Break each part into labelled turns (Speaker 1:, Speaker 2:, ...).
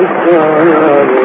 Speaker 1: حسنا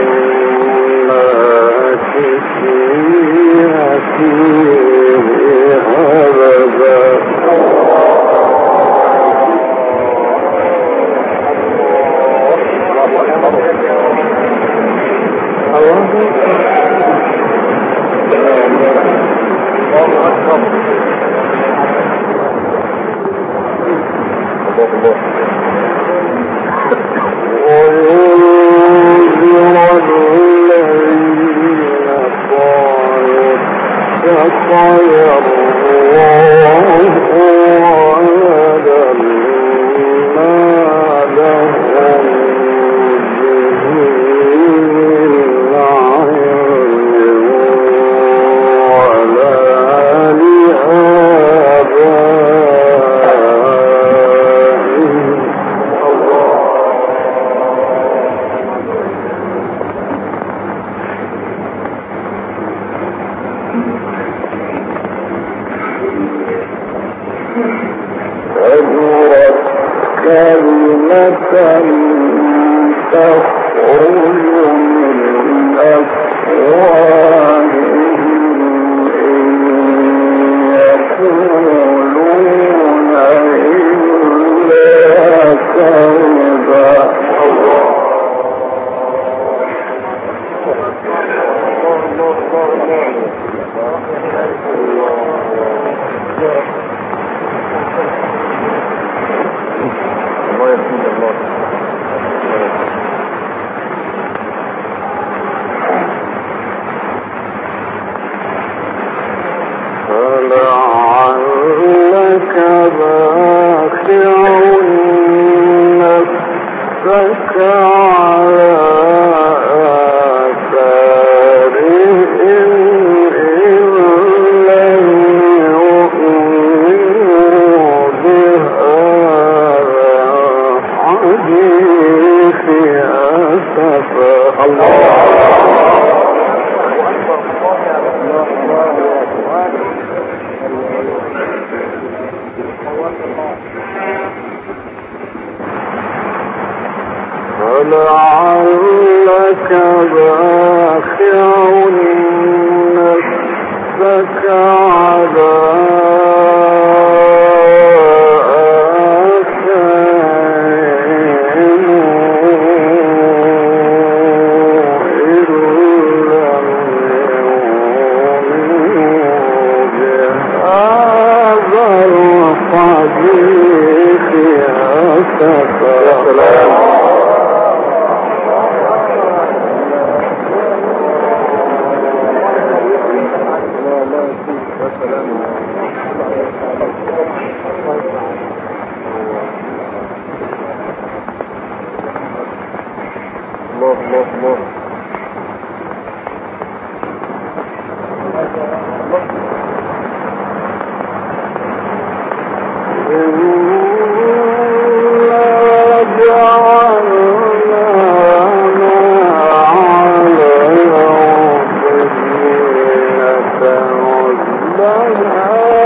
Speaker 1: كلمة تخفى. فلعلك long, and how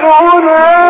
Speaker 1: فتيتنا